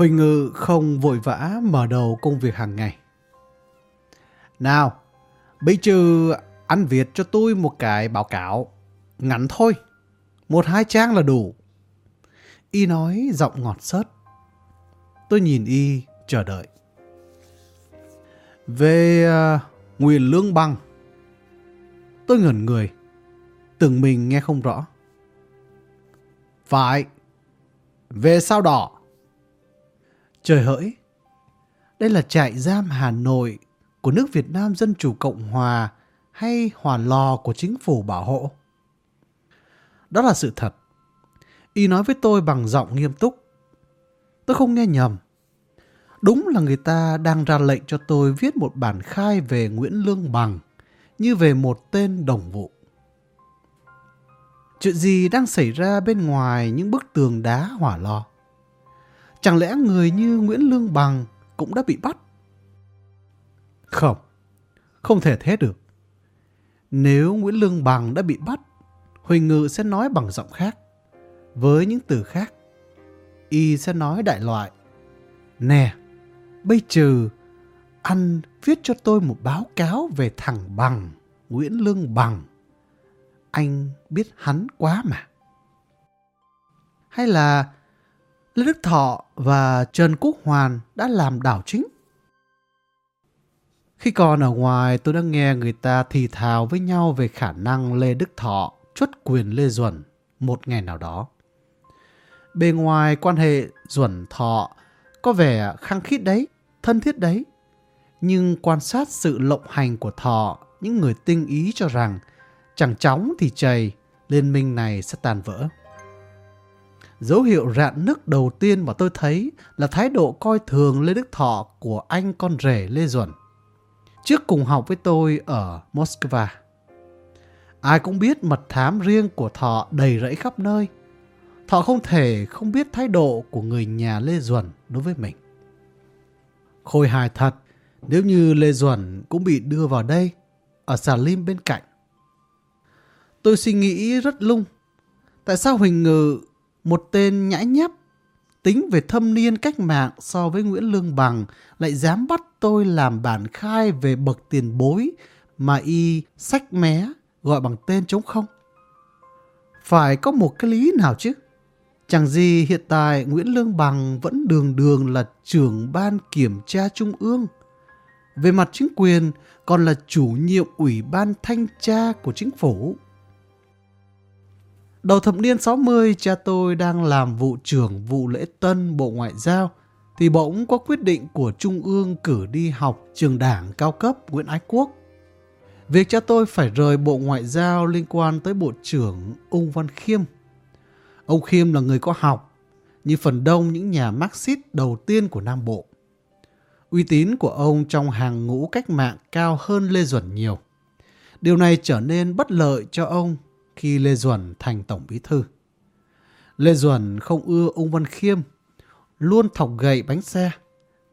Huỳnh Ngự không vội vã mở đầu công việc hàng ngày. Nào, bây giờ anh viết cho tôi một cái báo cáo. Ngắn thôi, một hai trang là đủ. Y nói giọng ngọt sớt. Tôi nhìn Y chờ đợi. Về uh, Nguyễn Lương Bằng. Tôi ngẩn người, tưởng mình nghe không rõ. Phải, về sao đỏ. Trời hỡi, đây là trại giam Hà Nội của nước Việt Nam Dân Chủ Cộng Hòa hay hòa lò của chính phủ bảo hộ? Đó là sự thật. Y nói với tôi bằng giọng nghiêm túc. Tôi không nghe nhầm. Đúng là người ta đang ra lệnh cho tôi viết một bản khai về Nguyễn Lương Bằng như về một tên đồng vụ. Chuyện gì đang xảy ra bên ngoài những bức tường đá hỏa lò? Chẳng lẽ người như Nguyễn Lương Bằng cũng đã bị bắt? Không, không thể thế được. Nếu Nguyễn Lương Bằng đã bị bắt, Huỳnh Ngự sẽ nói bằng giọng khác, với những từ khác. Y sẽ nói đại loại. Nè, bây giờ anh viết cho tôi một báo cáo về thằng Bằng, Nguyễn Lương Bằng. Anh biết hắn quá mà. Hay là Lê Đức Thọ và Trần Quốc Hoàn đã làm đảo chính. Khi còn ở ngoài tôi đã nghe người ta thì thào với nhau về khả năng Lê Đức Thọ chuất quyền Lê Duẩn một ngày nào đó. Bề ngoài quan hệ Duẩn Thọ có vẻ khăng khít đấy, thân thiết đấy. Nhưng quan sát sự lộng hành của Thọ, những người tinh ý cho rằng chẳng chóng thì chày, liên minh này sẽ tàn vỡ. Dấu hiệu rạn nứt đầu tiên mà tôi thấy là thái độ coi thường Lê Đức Thọ của anh con rể Lê Duẩn. Trước cùng học với tôi ở Moscow. Ai cũng biết mật thám riêng của Thọ đầy rẫy khắp nơi. Thọ không thể không biết thái độ của người nhà Lê Duẩn đối với mình. Khôi hài thật, nếu như Lê Duẩn cũng bị đưa vào đây, ở xà lim bên cạnh. Tôi suy nghĩ rất lung. Tại sao Huỳnh Ngự một tên nhãi nhép, tính về thâm niên cách mạng so với Nguyễn Lương Bằng lại dám bắt tôi làm bản khai về bậc tiền bối mà y sách mé gọi bằng tên chống không? Phải có một cái lý nào chứ? Chẳng gì hiện tại Nguyễn Lương Bằng vẫn đường đường là trưởng ban kiểm tra trung ương. Về mặt chính quyền còn là chủ nhiệm ủy ban thanh tra của chính phủ. Đầu thập niên 60, cha tôi đang làm vụ trưởng vụ lễ tân Bộ Ngoại giao, thì bỗng có quyết định của Trung ương cử đi học trường đảng cao cấp Nguyễn Ái Quốc. Việc cha tôi phải rời Bộ Ngoại giao liên quan tới Bộ trưởng Ung Văn Khiêm. Ông Khiêm là người có học, như phần đông những nhà Marxist đầu tiên của Nam Bộ. Uy tín của ông trong hàng ngũ cách mạng cao hơn Lê Duẩn nhiều. Điều này trở nên bất lợi cho ông khi Lê Duẩn thành Tổng Bí Thư. Lê Duẩn không ưa Ung Văn Khiêm, luôn thọc gậy bánh xe,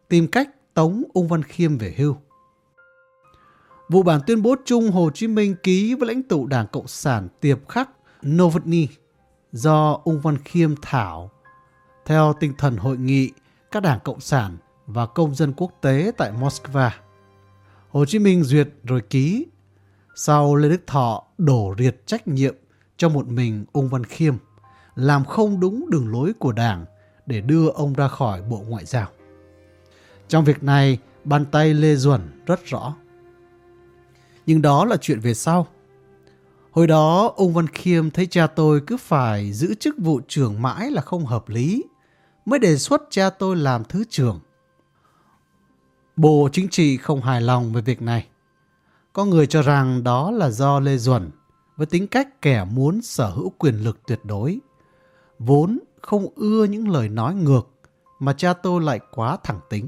tìm cách tống Ung Văn Khiêm về hưu. Vụ bản tuyên bố chung Hồ Chí Minh ký với lãnh tụ Đảng Cộng sản tiệp khắc Novotny do Ung Văn Khiêm thảo theo tinh thần hội nghị các đảng Cộng sản và công dân quốc tế tại Moscow. Hồ Chí Minh duyệt rồi ký sau Lê Đức Thọ đổ riệt trách nhiệm cho một mình Ung Văn Khiêm, làm không đúng đường lối của Đảng để đưa ông ra khỏi Bộ Ngoại giao. Trong việc này, bàn tay Lê Duẩn rất rõ. Nhưng đó là chuyện về sau. Hồi đó, ông Văn Khiêm thấy cha tôi cứ phải giữ chức vụ trưởng mãi là không hợp lý, mới đề xuất cha tôi làm thứ trưởng. Bộ Chính trị không hài lòng về việc này. Có người cho rằng đó là do Lê Duẩn với tính cách kẻ muốn sở hữu quyền lực tuyệt đối. Vốn không ưa những lời nói ngược mà cha tôi lại quá thẳng tính.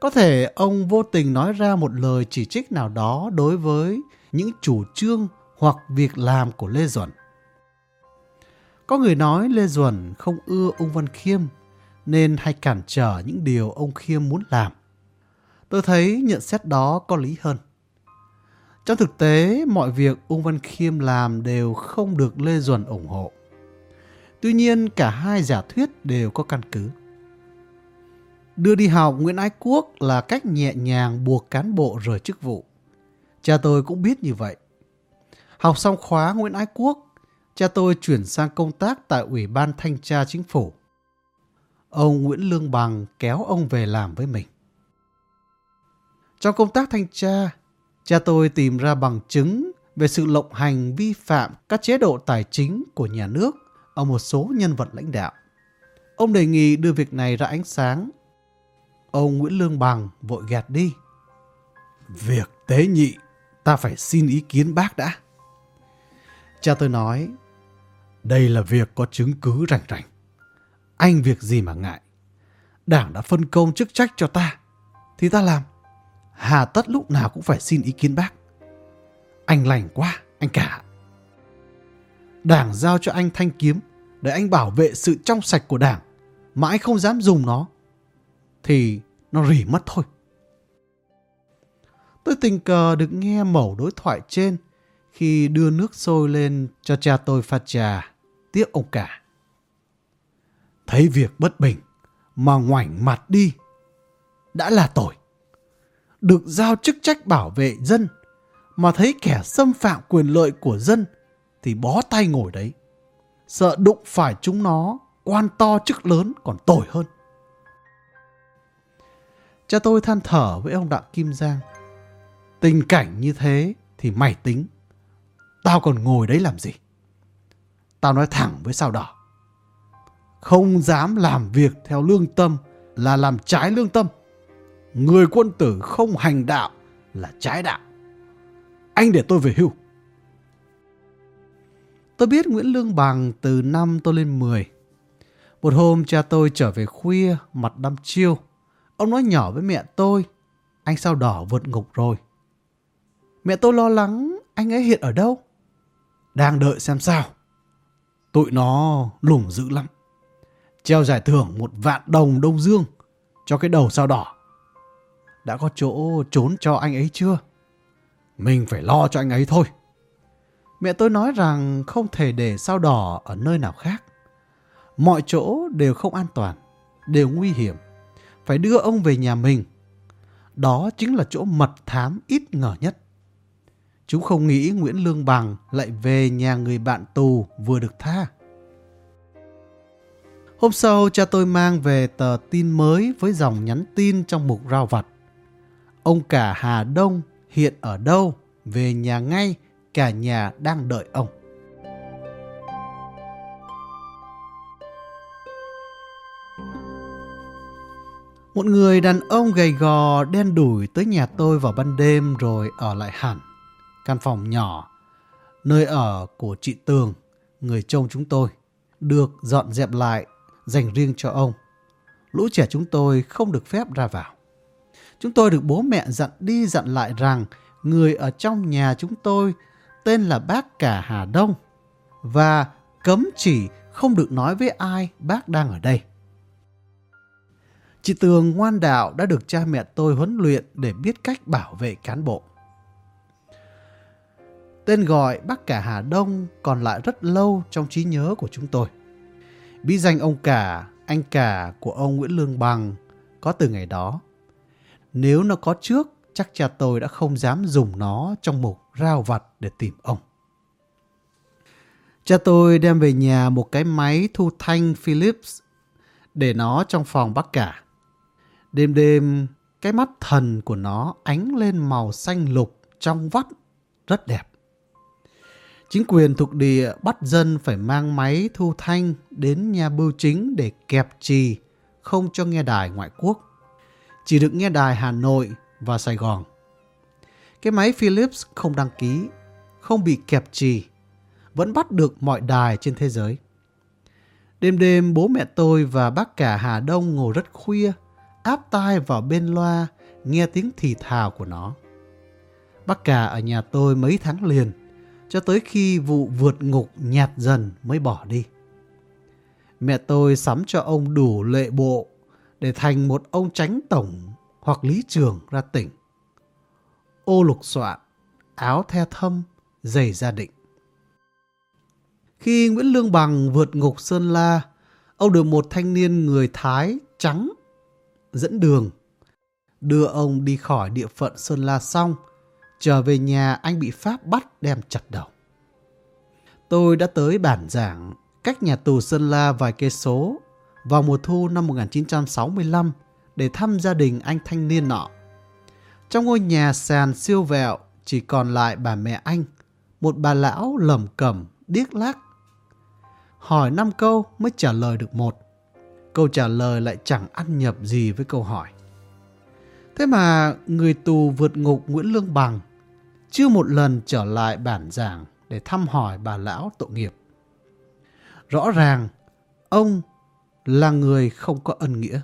Có thể ông vô tình nói ra một lời chỉ trích nào đó đối với những chủ trương hoặc việc làm của Lê Duẩn. Có người nói Lê Duẩn không ưa ông Văn Khiêm nên hay cản trở những điều ông Khiêm muốn làm. Tôi thấy nhận xét đó có lý hơn. Trong thực tế, mọi việc Ung Văn Khiêm làm đều không được Lê Duẩn ủng hộ. Tuy nhiên, cả hai giả thuyết đều có căn cứ. Đưa đi học Nguyễn Ái Quốc là cách nhẹ nhàng buộc cán bộ rời chức vụ. Cha tôi cũng biết như vậy. Học xong khóa Nguyễn Ái Quốc, cha tôi chuyển sang công tác tại Ủy ban Thanh tra Chính phủ. Ông Nguyễn Lương Bằng kéo ông về làm với mình. Trong công tác thanh tra, cha tôi tìm ra bằng chứng về sự lộng hành vi phạm các chế độ tài chính của nhà nước ở một số nhân vật lãnh đạo. Ông đề nghị đưa việc này ra ánh sáng. Ông Nguyễn Lương Bằng vội gạt đi. Việc tế nhị, ta phải xin ý kiến bác đã. Cha tôi nói, đây là việc có chứng cứ rành rành. Anh việc gì mà ngại. Đảng đã phân công chức trách cho ta, thì ta làm. Hà tất lúc nào cũng phải xin ý kiến bác. Anh lành quá, anh cả. Đảng giao cho anh thanh kiếm để anh bảo vệ sự trong sạch của đảng mà anh không dám dùng nó thì nó rỉ mất thôi. Tôi tình cờ được nghe mẩu đối thoại trên khi đưa nước sôi lên cho cha tôi pha trà, tiếc ông cả. Thấy việc bất bình mà ngoảnh mặt đi đã là tội. Được giao chức trách bảo vệ dân mà thấy kẻ xâm phạm quyền lợi của dân thì bó tay ngồi đấy. Sợ đụng phải chúng nó, quan to chức lớn còn tồi hơn. Cha tôi than thở với ông Đặng Kim Giang. Tình cảnh như thế thì mày tính. Tao còn ngồi đấy làm gì? Tao nói thẳng với sao đỏ. Không dám làm việc theo lương tâm là làm trái lương tâm. Người quân tử không hành đạo là trái đạo. Anh để tôi về hưu. Tôi biết Nguyễn Lương Bằng từ năm tôi lên 10. Một hôm cha tôi trở về khuya, mặt đăm chiêu. Ông nói nhỏ với mẹ tôi, anh sao đỏ vượt ngục rồi. Mẹ tôi lo lắng anh ấy hiện ở đâu. Đang đợi xem sao. Tụi nó lủng dữ lắm. Treo giải thưởng một vạn đồng Đông Dương cho cái đầu sao đỏ. Đã có chỗ trốn cho anh ấy chưa? Mình phải lo cho anh ấy thôi. Mẹ tôi nói rằng không thể để sao đỏ ở nơi nào khác. Mọi chỗ đều không an toàn, đều nguy hiểm. Phải đưa ông về nhà mình. Đó chính là chỗ mật thám ít ngờ nhất. Chúng không nghĩ Nguyễn Lương Bằng lại về nhà người bạn tù vừa được tha. Hôm sau, cha tôi mang về tờ tin mới với dòng nhắn tin trong mục rao vặt. Ông cả Hà Đông hiện ở đâu, về nhà ngay, cả nhà đang đợi ông. Một người đàn ông gầy gò đen đủi tới nhà tôi vào ban đêm rồi ở lại hẳn. Căn phòng nhỏ, nơi ở của chị Tường, người chồng chúng tôi, được dọn dẹp lại dành riêng cho ông. Lũ trẻ chúng tôi không được phép ra vào. Chúng tôi được bố mẹ dặn đi dặn lại rằng người ở trong nhà chúng tôi tên là bác cả Hà Đông và cấm chỉ không được nói với ai bác đang ở đây. Chị Tường ngoan đạo đã được cha mẹ tôi huấn luyện để biết cách bảo vệ cán bộ. Tên gọi bác cả Hà Đông còn lại rất lâu trong trí nhớ của chúng tôi. Bí danh ông cả, anh cả của ông Nguyễn Lương Bằng có từ ngày đó. Nếu nó có trước, chắc cha tôi đã không dám dùng nó trong mục rao vặt để tìm ông. Cha tôi đem về nhà một cái máy thu thanh Philips để nó trong phòng bác cả. Đêm đêm, cái mắt thần của nó ánh lên màu xanh lục trong vắt, rất đẹp. Chính quyền thuộc địa bắt dân phải mang máy thu thanh đến nhà bưu chính để kẹp trì, không cho nghe đài ngoại quốc. Chỉ được nghe đài Hà Nội và Sài Gòn. Cái máy Philips không đăng ký, không bị kẹp trì, vẫn bắt được mọi đài trên thế giới. Đêm đêm bố mẹ tôi và bác cả Hà Đông ngồi rất khuya, áp tai vào bên loa, nghe tiếng thì thào của nó. Bác cả ở nhà tôi mấy tháng liền, cho tới khi vụ vượt ngục nhạt dần mới bỏ đi. Mẹ tôi sắm cho ông đủ lệ bộ để thành một ông tránh tổng hoặc lý trường ra tỉnh. Ô lục soạn, áo the thâm, giày gia định. Khi Nguyễn Lương Bằng vượt ngục Sơn La, ông được một thanh niên người Thái trắng dẫn đường. Đưa ông đi khỏi địa phận Sơn La xong, trở về nhà anh bị Pháp bắt đem chặt đầu. Tôi đã tới bản giảng cách nhà tù Sơn La vài cây số vào mùa thu năm 1965 để thăm gia đình anh thanh niên nọ. Trong ngôi nhà sàn siêu vẹo chỉ còn lại bà mẹ anh, một bà lão lầm cẩm, điếc lác. Hỏi năm câu mới trả lời được một. Câu trả lời lại chẳng ăn nhập gì với câu hỏi. Thế mà người tù vượt ngục Nguyễn Lương Bằng chưa một lần trở lại bản giảng để thăm hỏi bà lão tội nghiệp. Rõ ràng, ông là người không có ân nghĩa.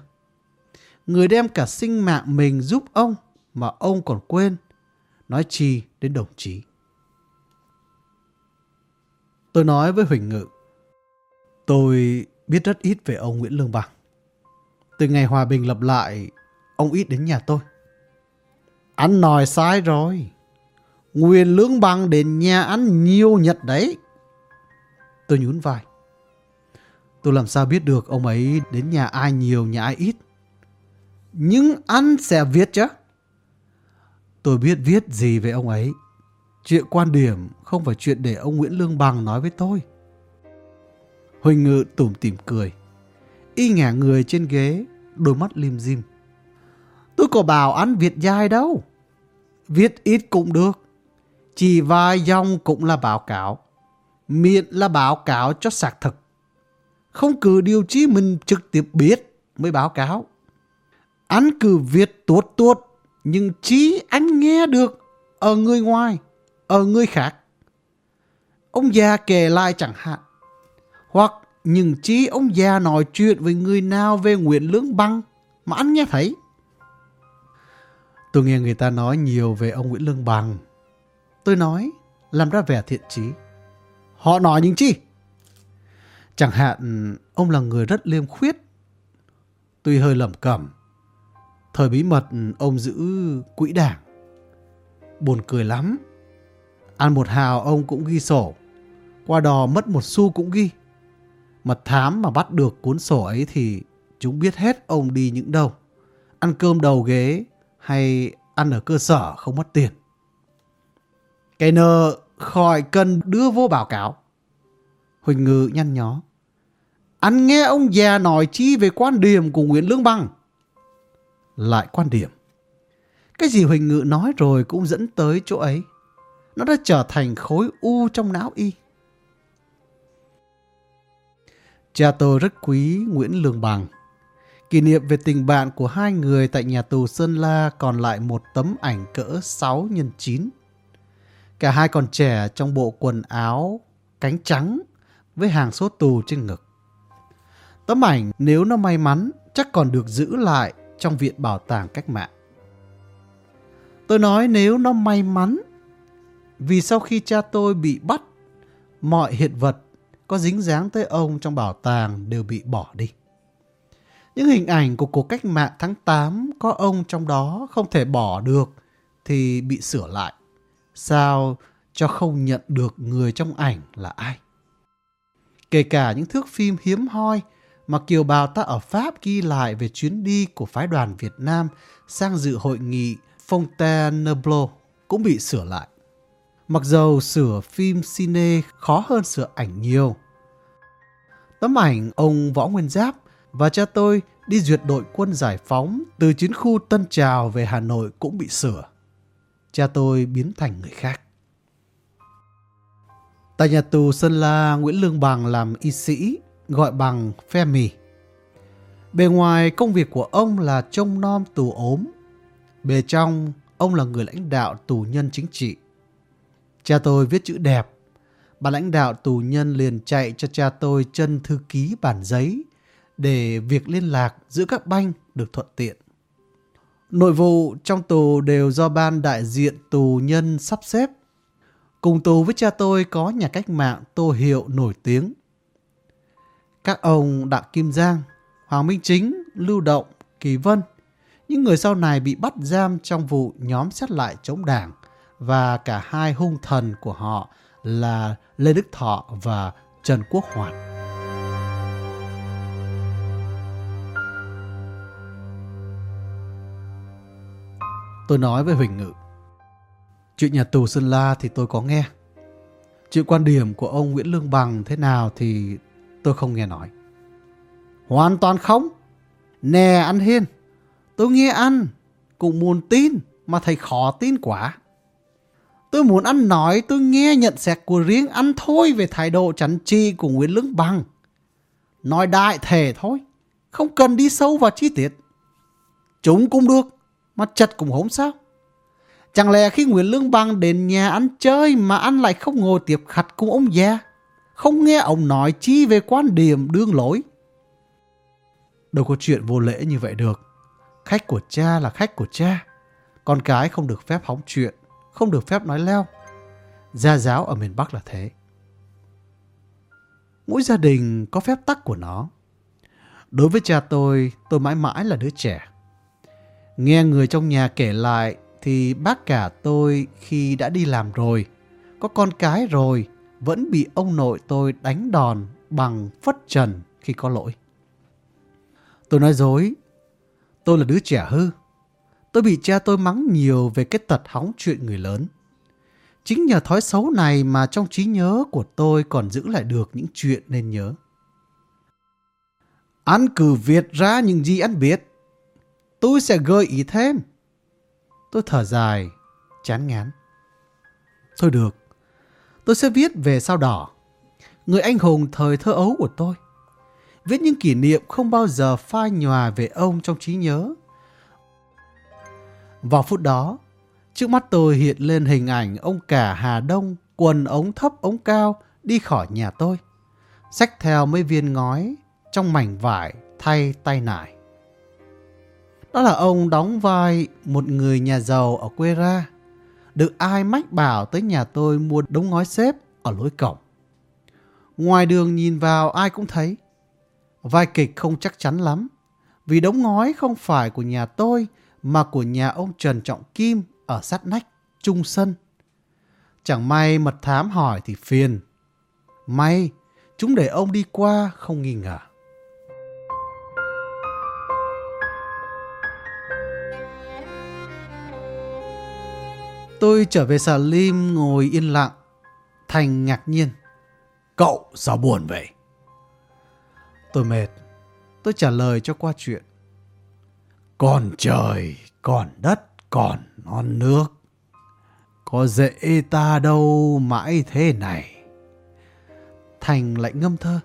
Người đem cả sinh mạng mình giúp ông mà ông còn quên, nói chi đến đồng chí. Tôi nói với Huỳnh Ngự, tôi biết rất ít về ông Nguyễn Lương Bằng. Từ ngày hòa bình lập lại, ông ít đến nhà tôi. Anh nói sai rồi. Nguyên Lương Bằng đến nhà anh nhiều nhật đấy. Tôi nhún vai. Tôi làm sao biết được ông ấy đến nhà ai nhiều nhà ai ít. Nhưng anh sẽ viết chứ. Tôi biết viết gì về ông ấy. Chuyện quan điểm không phải chuyện để ông Nguyễn Lương Bằng nói với tôi. Huỳnh Ngự tủm tỉm cười. Y ngả người trên ghế, đôi mắt lim dim. Tôi có bảo anh viết dài đâu. Viết ít cũng được. Chỉ vài dòng cũng là báo cáo. Miệng là báo cáo cho xác thực. Không cứ điều chí mình trực tiếp biết mới báo cáo. Anh cứ viết tốt tốt, nhưng chí anh nghe được ở người ngoài, ở người khác. Ông già kể lại chẳng hạn. Hoặc những chí ông già nói chuyện với người nào về Nguyễn Lương Băng mà anh nghe thấy. Tôi nghe người ta nói nhiều về ông Nguyễn Lương Bằng. Tôi nói, làm ra vẻ thiện trí. Họ nói những chi? Chẳng hạn, ông là người rất liêm khuyết. Tuy hơi lẩm cẩm. Thời bí mật, ông giữ quỹ đảng. Buồn cười lắm. Ăn một hào ông cũng ghi sổ. Qua đò mất một xu cũng ghi. Mật thám mà bắt được cuốn sổ ấy thì chúng biết hết ông đi những đâu. Ăn cơm đầu ghế hay ăn ở cơ sở không mất tiền. Cái nợ khỏi cần đưa vô báo cáo. Huỳnh Ngư nhăn nhó. Anh nghe ông già nói chi về quan điểm của Nguyễn Lương Bằng. Lại quan điểm. Cái gì Huỳnh Ngự nói rồi cũng dẫn tới chỗ ấy. Nó đã trở thành khối u trong não y. Cha tôi rất quý Nguyễn Lương Bằng. Kỷ niệm về tình bạn của hai người tại nhà tù Sơn La còn lại một tấm ảnh cỡ 6 x 9. Cả hai còn trẻ trong bộ quần áo cánh trắng với hàng số tù trên ngực. Tấm ảnh nếu nó may mắn chắc còn được giữ lại trong viện bảo tàng cách mạng. Tôi nói nếu nó may mắn, vì sau khi cha tôi bị bắt, mọi hiện vật có dính dáng tới ông trong bảo tàng đều bị bỏ đi. Những hình ảnh của cuộc cách mạng tháng 8 có ông trong đó không thể bỏ được thì bị sửa lại. Sao cho không nhận được người trong ảnh là ai? Kể cả những thước phim hiếm hoi mà kiều bào ta ở Pháp ghi lại về chuyến đi của phái đoàn Việt Nam sang dự hội nghị Fontainebleau cũng bị sửa lại. Mặc dầu sửa phim cine khó hơn sửa ảnh nhiều. Tấm ảnh ông Võ Nguyên Giáp và cha tôi đi duyệt đội quân giải phóng từ chiến khu Tân Trào về Hà Nội cũng bị sửa. Cha tôi biến thành người khác. Tại nhà tù Sơn La, Nguyễn Lương Bằng làm y sĩ, gọi bằng Femi. Bề ngoài công việc của ông là trông nom tù ốm. Bề trong, ông là người lãnh đạo tù nhân chính trị. Cha tôi viết chữ đẹp. Bà lãnh đạo tù nhân liền chạy cho cha tôi chân thư ký bản giấy để việc liên lạc giữa các banh được thuận tiện. Nội vụ trong tù đều do ban đại diện tù nhân sắp xếp. Cùng tù với cha tôi có nhà cách mạng Tô Hiệu nổi tiếng. Các ông Đặng Kim Giang, Hoàng Minh Chính, Lưu Động, Kỳ Vân, những người sau này bị bắt giam trong vụ nhóm xét lại chống đảng và cả hai hung thần của họ là Lê Đức Thọ và Trần Quốc Hoàn. Tôi nói với Huỳnh Ngự. Chuyện nhà tù Sơn La thì tôi có nghe. Chuyện quan điểm của ông Nguyễn Lương Bằng thế nào thì tôi không nghe nói. Hoàn toàn không. Nè anh Hiên, tôi nghe anh cũng muốn tin mà thầy khó tin quá. Tôi muốn anh nói tôi nghe nhận xét của riêng anh thôi về thái độ chắn chi của Nguyễn Lương Bằng. Nói đại thể thôi, không cần đi sâu vào chi tiết. Chúng cũng được, mà chật cũng không sao. Chẳng lẽ khi Nguyễn Lương Bằng đến nhà anh chơi mà anh lại không ngồi tiếp khách cùng ông già, không nghe ông nói chi về quan điểm đương lối. Đâu có chuyện vô lễ như vậy được. Khách của cha là khách của cha. Con cái không được phép hóng chuyện, không được phép nói leo. Gia giáo ở miền Bắc là thế. Mỗi gia đình có phép tắc của nó. Đối với cha tôi, tôi mãi mãi là đứa trẻ. Nghe người trong nhà kể lại thì bác cả tôi khi đã đi làm rồi, có con cái rồi, vẫn bị ông nội tôi đánh đòn bằng phất trần khi có lỗi. Tôi nói dối, tôi là đứa trẻ hư. Tôi bị cha tôi mắng nhiều về cái tật hóng chuyện người lớn. Chính nhờ thói xấu này mà trong trí nhớ của tôi còn giữ lại được những chuyện nên nhớ. Anh cứ Việt ra những gì anh biết. Tôi sẽ gợi ý thêm. Tôi thở dài, chán ngán. Thôi được, tôi sẽ viết về sao đỏ. Người anh hùng thời thơ ấu của tôi. Viết những kỷ niệm không bao giờ phai nhòa về ông trong trí nhớ. Vào phút đó, trước mắt tôi hiện lên hình ảnh ông cả Hà Đông quần ống thấp ống cao đi khỏi nhà tôi. Xách theo mấy viên ngói trong mảnh vải thay tay nải. Đó là ông đóng vai một người nhà giàu ở quê ra. Được ai mách bảo tới nhà tôi mua đống ngói xếp ở lối cổng. Ngoài đường nhìn vào ai cũng thấy. Vai kịch không chắc chắn lắm. Vì đống ngói không phải của nhà tôi mà của nhà ông Trần Trọng Kim ở sát nách, Trung Sân. Chẳng may mật thám hỏi thì phiền. May, chúng để ông đi qua không nghi ngờ. Tôi trở về xà lim ngồi yên lặng. Thành ngạc nhiên. Cậu sao buồn vậy? Tôi mệt. Tôi trả lời cho qua chuyện. Còn trời, còn đất, còn non nước. Có dễ ta đâu mãi thế này. Thành lại ngâm thơ.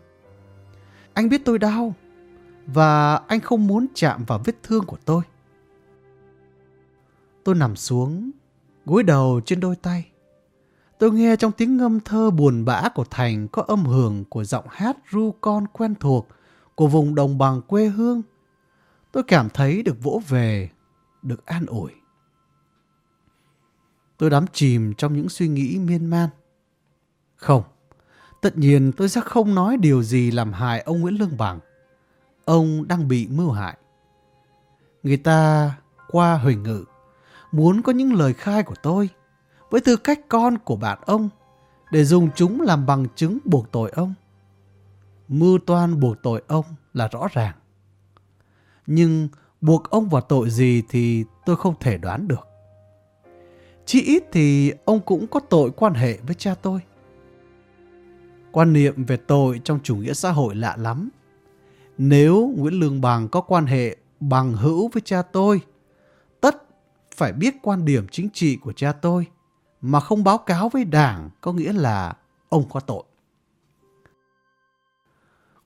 Anh biết tôi đau. Và anh không muốn chạm vào vết thương của tôi. Tôi nằm xuống gối đầu trên đôi tay. Tôi nghe trong tiếng ngâm thơ buồn bã của Thành có âm hưởng của giọng hát ru con quen thuộc của vùng đồng bằng quê hương. Tôi cảm thấy được vỗ về, được an ủi. Tôi đắm chìm trong những suy nghĩ miên man. Không, tất nhiên tôi sẽ không nói điều gì làm hại ông Nguyễn Lương Bằng. Ông đang bị mưu hại. Người ta qua Huỳnh Ngự muốn có những lời khai của tôi với tư cách con của bạn ông để dùng chúng làm bằng chứng buộc tội ông. Mưu toan buộc tội ông là rõ ràng. Nhưng buộc ông vào tội gì thì tôi không thể đoán được. Chỉ ít thì ông cũng có tội quan hệ với cha tôi. Quan niệm về tội trong chủ nghĩa xã hội lạ lắm. Nếu Nguyễn Lương Bằng có quan hệ bằng hữu với cha tôi, phải biết quan điểm chính trị của cha tôi, mà không báo cáo với đảng có nghĩa là ông có tội.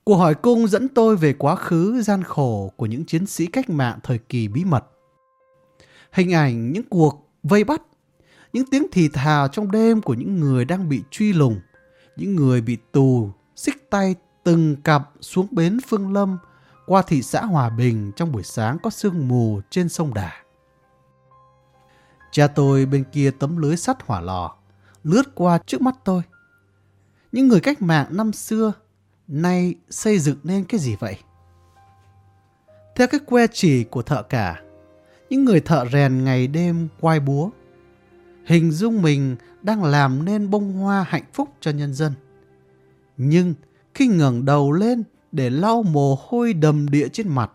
Cuộc hỏi cung dẫn tôi về quá khứ gian khổ của những chiến sĩ cách mạng thời kỳ bí mật. Hình ảnh những cuộc vây bắt, những tiếng thì thào trong đêm của những người đang bị truy lùng, những người bị tù, xích tay từng cặp xuống bến Phương Lâm qua thị xã Hòa Bình trong buổi sáng có sương mù trên sông Đà. Cha tôi bên kia tấm lưới sắt hỏa lò, lướt qua trước mắt tôi. Những người cách mạng năm xưa, nay xây dựng nên cái gì vậy? Theo cái que chỉ của thợ cả, những người thợ rèn ngày đêm quay búa, hình dung mình đang làm nên bông hoa hạnh phúc cho nhân dân. Nhưng khi ngẩng đầu lên để lau mồ hôi đầm địa trên mặt,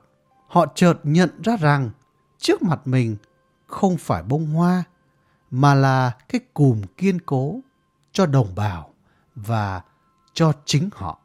họ chợt nhận ra rằng trước mặt mình không phải bông hoa, mà là cái cùm kiên cố cho đồng bào và cho chính họ.